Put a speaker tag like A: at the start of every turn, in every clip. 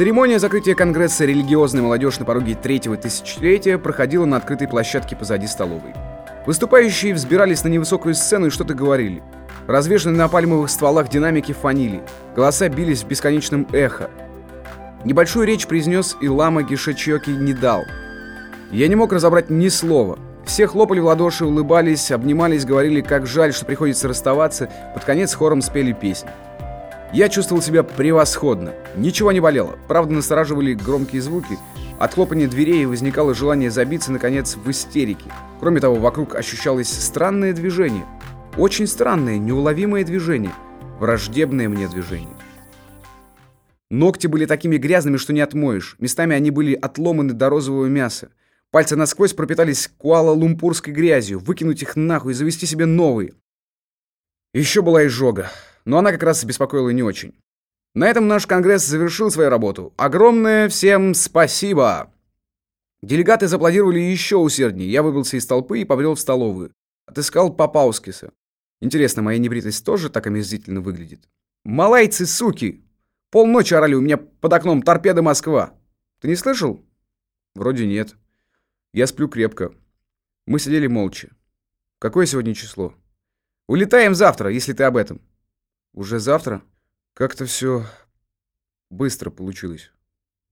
A: Церемония закрытия Конгресса религиозной молодежь на пороге третьего тысячелетия проходила на открытой площадке позади столовой. Выступающие взбирались на невысокую сцену и что-то говорили. Развешенные на пальмовых стволах динамики фанили. Голоса бились в бесконечном эхо. Небольшую речь произнес и лама Гишечёки не дал. Я не мог разобрать ни слова. Все хлопали в ладоши, улыбались, обнимались, говорили, как жаль, что приходится расставаться. Под конец хором спели песни. Я чувствовал себя превосходно. Ничего не болело. Правда, настораживали громкие звуки. От хлопания дверей возникало желание забиться, наконец, в истерике. Кроме того, вокруг ощущалось странное движение. Очень странное, неуловимое движение. Враждебное мне движение. Ногти были такими грязными, что не отмоешь. Местами они были отломаны до розового мяса. Пальцы насквозь пропитались куала-лумпурской грязью. Выкинуть их нахуй завести себе новые. Еще была изжога но она как раз беспокоила не очень. На этом наш конгресс завершил свою работу. Огромное всем спасибо! Делегаты зааплодировали еще усерднее. Я выбрался из толпы и побрел в столовую. Отыскал Папаускиса. Интересно, моя небритость тоже так омерзительно выглядит? Малайцы, суки! Полночи орали у меня под окном торпеда Москва. Ты не слышал? Вроде нет. Я сплю крепко. Мы сидели молча. Какое сегодня число? Улетаем завтра, если ты об этом. Уже завтра? Как-то все быстро получилось.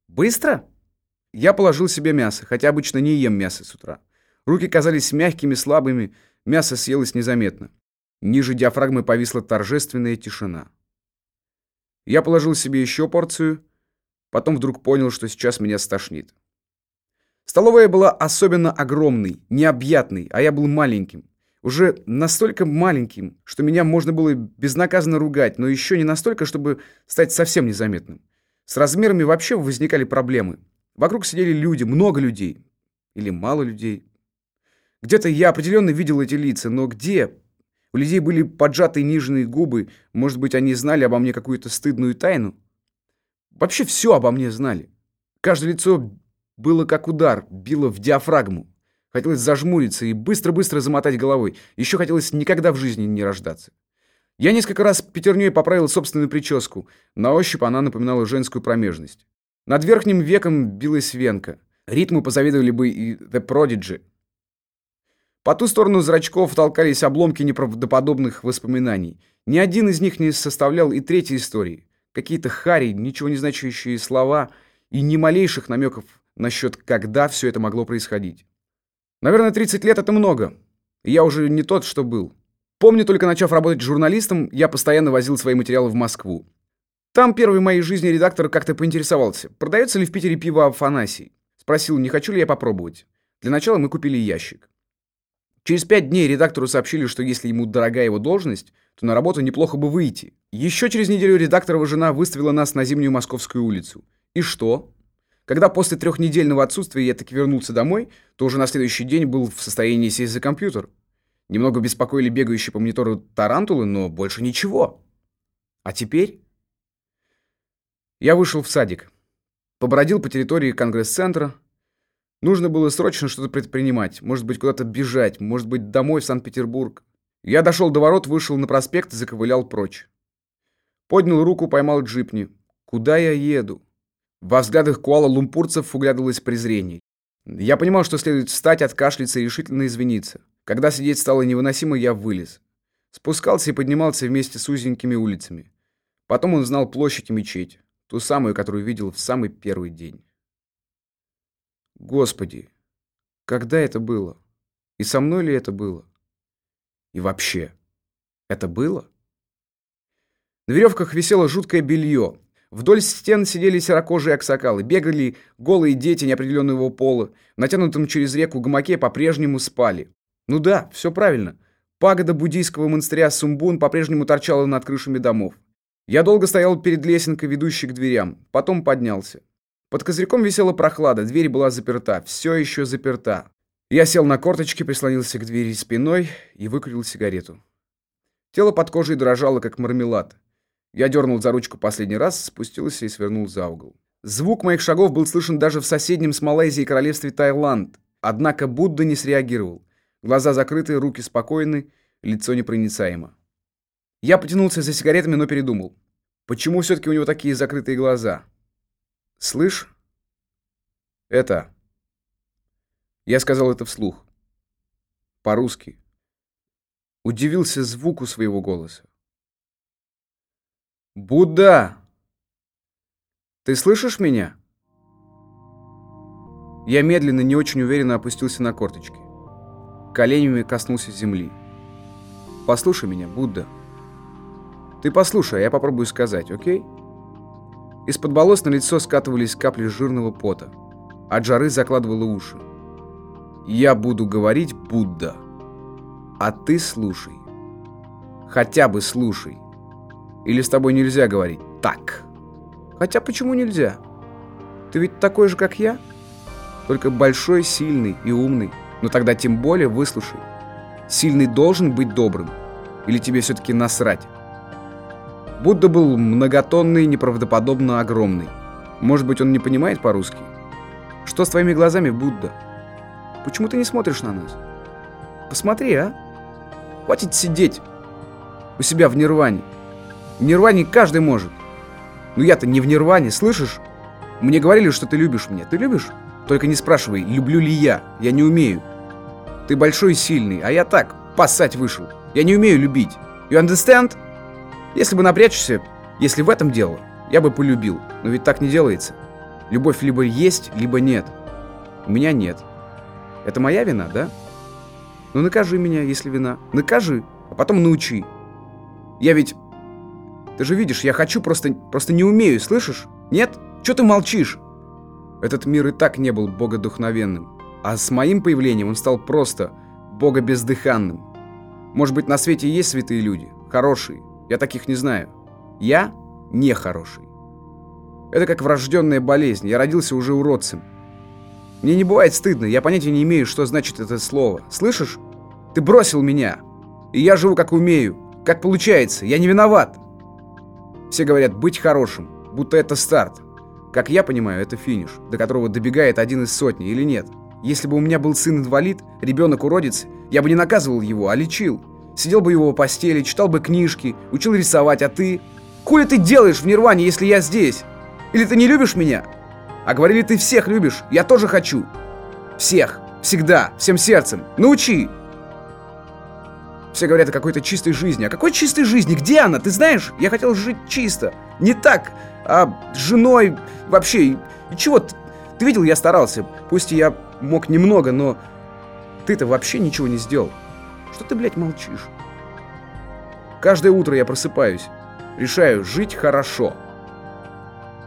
A: Быстро? Я положил себе мясо, хотя обычно не ем мясо с утра. Руки казались мягкими, слабыми, мясо съелось незаметно. Ниже диафрагмы повисла торжественная тишина. Я положил себе еще порцию, потом вдруг понял, что сейчас меня стошнит. Столовая была особенно огромной, необъятной, а я был маленьким. Уже настолько маленьким, что меня можно было безнаказанно ругать, но еще не настолько, чтобы стать совсем незаметным. С размерами вообще возникали проблемы. Вокруг сидели люди, много людей. Или мало людей. Где-то я определенно видел эти лица, но где? У людей были поджатые нижние губы. Может быть, они знали обо мне какую-то стыдную тайну? Вообще все обо мне знали. Каждое лицо было как удар, било в диафрагму. Хотелось зажмуриться и быстро-быстро замотать головой. Еще хотелось никогда в жизни не рождаться. Я несколько раз пятерней поправил собственную прическу. На ощупь она напоминала женскую промежность. Над верхним веком билась венка. Ритму позавидовали бы и The Prodigy. По ту сторону зрачков толкались обломки неправдоподобных воспоминаний. Ни один из них не составлял и третьей истории. Какие-то хари, ничего не значащие слова и ни малейших намеков насчет, когда все это могло происходить. Наверное, 30 лет — это много. Я уже не тот, что был. Помню, только начав работать журналистом, я постоянно возил свои материалы в Москву. Там первый в моей жизни редактор как-то поинтересовался, продается ли в Питере пиво Афанасий. Спросил, не хочу ли я попробовать. Для начала мы купили ящик. Через пять дней редактору сообщили, что если ему дорога его должность, то на работу неплохо бы выйти. Еще через неделю редакторова жена выставила нас на зимнюю Московскую улицу. И что? Когда после трехнедельного отсутствия я таки вернулся домой, то уже на следующий день был в состоянии сесть за компьютер. Немного беспокоили бегающие по монитору тарантулы, но больше ничего. А теперь... Я вышел в садик. Побродил по территории конгресс-центра. Нужно было срочно что-то предпринимать. Может быть, куда-то бежать. Может быть, домой в Санкт-Петербург. Я дошел до ворот, вышел на проспект и заковылял прочь. Поднял руку, поймал джипни. Куда я еду? Во взглядах куала-лумпурцев углядывалось презрение. Я понимал, что следует встать, откашляться и решительно извиниться. Когда сидеть стало невыносимо, я вылез. Спускался и поднимался вместе с узенькими улицами. Потом он знал площадь и мечеть, ту самую, которую видел в самый первый день. Господи, когда это было? И со мной ли это было? И вообще, это было? На веревках висело жуткое белье, Вдоль стен сидели серокожие аксакалы, бегали голые дети неопределенного пола, натянутым через реку гамаке по-прежнему спали. Ну да, все правильно. Пагода буддийского монастыря Сумбун по-прежнему торчала над крышами домов. Я долго стоял перед лесенкой, ведущей к дверям, потом поднялся. Под козырьком висела прохлада, дверь была заперта, все еще заперта. Я сел на корточки, прислонился к двери спиной и выкурил сигарету. Тело под кожей дрожало, как мармелад. Я дернул за ручку последний раз, спустился и свернул за угол. Звук моих шагов был слышен даже в соседнем с Малайзией королевстве Таиланд. Однако Будда не среагировал. Глаза закрыты, руки спокойны, лицо непроницаемо. Я потянулся за сигаретами, но передумал. Почему все-таки у него такие закрытые глаза? Слышь? Это... Я сказал это вслух. По-русски. Удивился звуку своего голоса. «Будда! Ты слышишь меня?» Я медленно, не очень уверенно опустился на корточки. Коленями коснулся земли. «Послушай меня, Будда. Ты послушай, а я попробую сказать, окей?» Из-под волос на лицо скатывались капли жирного пота. От жары закладывало уши. «Я буду говорить, Будда, а ты слушай. Хотя бы слушай. Или с тобой нельзя говорить так? Хотя почему нельзя? Ты ведь такой же, как я?» Только большой, сильный и умный. Но тогда тем более выслушай. Сильный должен быть добрым. Или тебе все-таки насрать? Будда был многотонный, неправдоподобно огромный. Может быть, он не понимает по-русски? Что с твоими глазами, Будда? Почему ты не смотришь на нас? Посмотри, а? Хватит сидеть у себя в нирване. В нирване каждый может. Но я-то не в нирване, слышишь? Мне говорили, что ты любишь меня. Ты любишь? Только не спрашивай, люблю ли я. Я не умею. Ты большой и сильный, а я так, пасать вышел. Я не умею любить. You understand? Если бы напрячься, если в этом дело, я бы полюбил. Но ведь так не делается. Любовь либо есть, либо нет. У меня нет. Это моя вина, да? Ну накажи меня, если вина. Накажи, а потом научи. Я ведь... Ты же видишь, я хочу, просто, просто не умею, слышишь? Нет? Чё ты молчишь? Этот мир и так не был богодухновенным, а с моим появлением он стал просто богобездыханным. Может быть, на свете есть святые люди, хорошие, я таких не знаю. Я не хороший. Это как врожденная болезнь, я родился уже уродцем. Мне не бывает стыдно, я понятия не имею, что значит это слово. Слышишь? Ты бросил меня, и я живу как умею, как получается, я не виноват. Все говорят «быть хорошим», будто это старт. Как я понимаю, это финиш, до которого добегает один из сотни, или нет? Если бы у меня был сын-инвалид, ребенок-уродец, я бы не наказывал его, а лечил. Сидел бы его постели, читал бы книжки, учил рисовать, а ты... Хули ты делаешь в Нирване, если я здесь? Или ты не любишь меня? А говорили, ты всех любишь, я тоже хочу. Всех, всегда, всем сердцем. Научи! Все говорят о какой-то чистой жизни. А какой чистой жизни? Где она? Ты знаешь? Я хотел жить чисто. Не так, а женой вообще. И чего? Ты видел, я старался. Пусть я мог немного, но ты-то вообще ничего не сделал. Что ты, блядь, молчишь? Каждое утро я просыпаюсь. Решаю жить хорошо.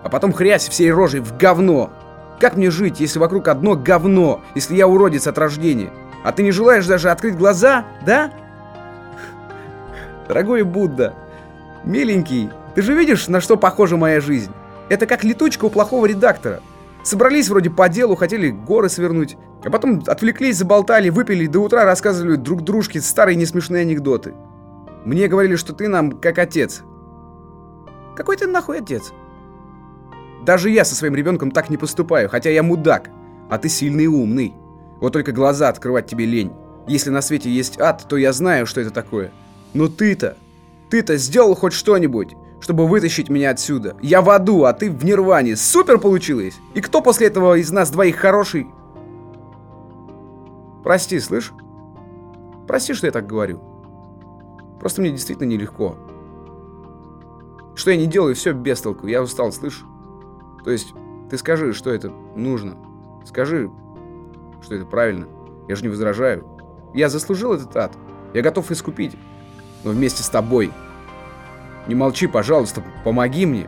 A: А потом хрясь всей рожей в говно. Как мне жить, если вокруг одно говно, если я уродец от рождения? А ты не желаешь даже открыть глаза, да? Дорогой Будда, миленький, ты же видишь, на что похожа моя жизнь? Это как летучка у плохого редактора. Собрались вроде по делу, хотели горы свернуть, а потом отвлеклись, заболтали, выпили и до утра рассказывали друг дружке старые несмешные анекдоты. Мне говорили, что ты нам как отец. Какой ты нахуй отец? Даже я со своим ребенком так не поступаю, хотя я мудак, а ты сильный и умный. Вот только глаза открывать тебе лень. Если на свете есть ад, то я знаю, что это такое. Но ты-то, ты-то сделал хоть что-нибудь, чтобы вытащить меня отсюда. Я в аду, а ты в нирване. Супер получилось! И кто после этого из нас двоих хороший? Прости, слышь? Прости, что я так говорю. Просто мне действительно нелегко. Что я не делаю, все без толку. Я устал, слышь? То есть, ты скажи, что это нужно. Скажи, что это правильно. Я же не возражаю. Я заслужил этот ад. Я готов искупить но вместе с тобой. Не молчи, пожалуйста, помоги мне.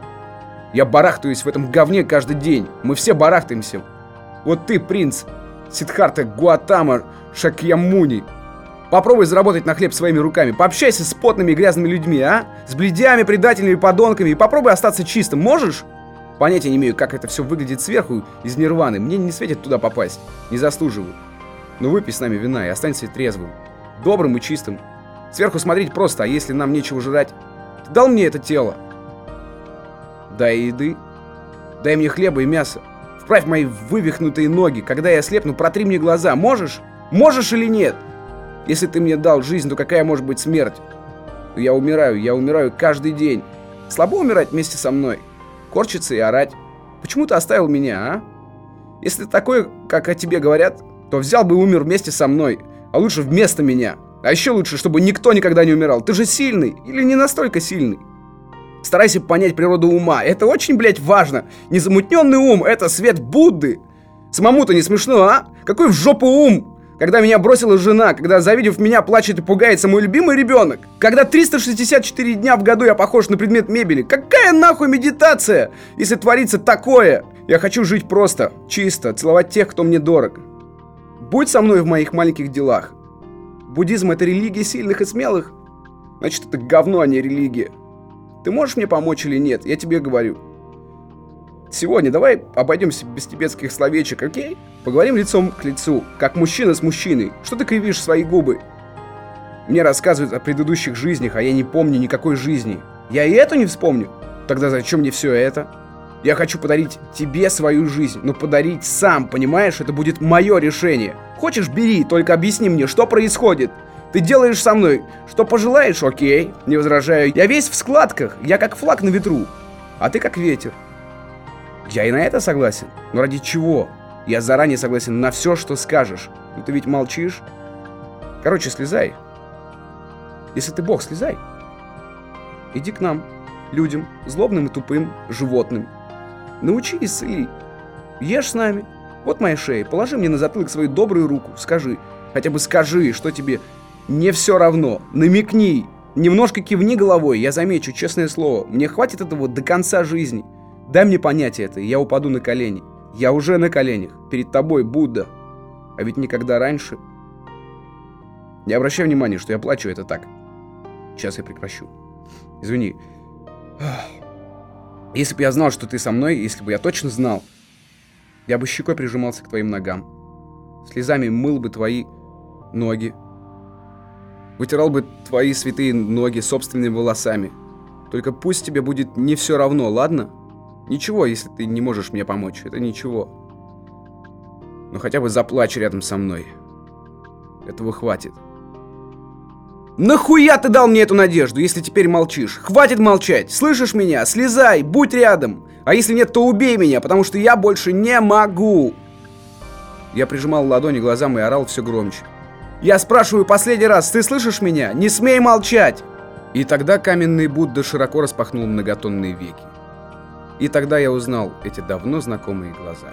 A: Я барахтаюсь в этом говне каждый день. Мы все барахтаемся. Вот ты, принц Сидхарта Гуатама Шакьямуни. Попробуй заработать на хлеб своими руками. Пообщайся с потными и грязными людьми, а? С бледями, предателями, подонками. И попробуй остаться чистым. Можешь? Понятия не имею, как это все выглядит сверху из нирваны. Мне не светит туда попасть. Не заслуживаю. Но выпей с нами вина и останься трезвым. Добрым и чистым. Сверху смотреть просто, а если нам нечего жрать? Ты дал мне это тело? Дай еды. Дай мне хлеба и мяса. Вправь мои вывихнутые ноги. Когда я слепну, протри мне глаза. Можешь? Можешь или нет? Если ты мне дал жизнь, то какая может быть смерть? Я умираю, я умираю каждый день. Слабо умирать вместе со мной. Корчиться и орать. Почему ты оставил меня, а? Если такое, как о тебе говорят, то взял бы и умер вместе со мной, а лучше вместо меня. А еще лучше, чтобы никто никогда не умирал. Ты же сильный или не настолько сильный? Старайся понять природу ума. Это очень, блядь, важно. Незамутненный ум — это свет Будды. Самому-то не смешно, а? Какой в жопу ум? Когда меня бросила жена, когда, завидев меня, плачет и пугается мой любимый ребенок. Когда 364 дня в году я похож на предмет мебели. Какая нахуй медитация, если творится такое? Я хочу жить просто, чисто, целовать тех, кто мне дорог. Будь со мной в моих маленьких делах. Буддизм — это религия сильных и смелых? Значит, это говно, а не религия. Ты можешь мне помочь или нет? Я тебе говорю. Сегодня давай обойдемся без тибетских словечек, окей? Поговорим лицом к лицу, как мужчина с мужчиной. Что ты кривишь свои губы? Мне рассказывают о предыдущих жизнях, а я не помню никакой жизни. Я и эту не вспомню? Тогда зачем мне все это? Я хочу подарить тебе свою жизнь, но подарить сам, понимаешь? Это будет мое решение. Хочешь, бери, только объясни мне, что происходит. Ты делаешь со мной, что пожелаешь, окей, не возражаю. Я весь в складках, я как флаг на ветру, а ты как ветер. Я и на это согласен. Но ради чего? Я заранее согласен на все, что скажешь. Но ты ведь молчишь. Короче, слезай. Если ты бог, слезай. Иди к нам, людям, злобным и тупым, животным. Научи исцели. Ешь с нами. Вот моя шея. Положи мне на затылок свою добрую руку. Скажи. Хотя бы скажи, что тебе не все равно. Намекни. Немножко кивни головой. Я замечу, честное слово. Мне хватит этого до конца жизни. Дай мне понять это, и я упаду на колени. Я уже на коленях. Перед тобой, Будда. А ведь никогда раньше... Не обращай внимания, что я плачу, это так. Сейчас я прекращу. Извини. Если бы я знал, что ты со мной, если бы я точно знал, я бы щекой прижимался к твоим ногам. Слезами мыл бы твои ноги. Вытирал бы твои святые ноги собственными волосами. Только пусть тебе будет не все равно, ладно? Ничего, если ты не можешь мне помочь, это ничего. Но хотя бы заплачь рядом со мной. Этого хватит. Нахуя ты дал мне эту надежду, если теперь молчишь? Хватит молчать, слышишь меня? Слезай, будь рядом. А если нет, то убей меня, потому что я больше не могу. Я прижимал ладони к глазам и орал все громче. Я спрашиваю последний раз, ты слышишь меня? Не смей молчать! И тогда каменный Будда широко распахнул многотонные веки. И тогда я узнал эти давно знакомые глаза.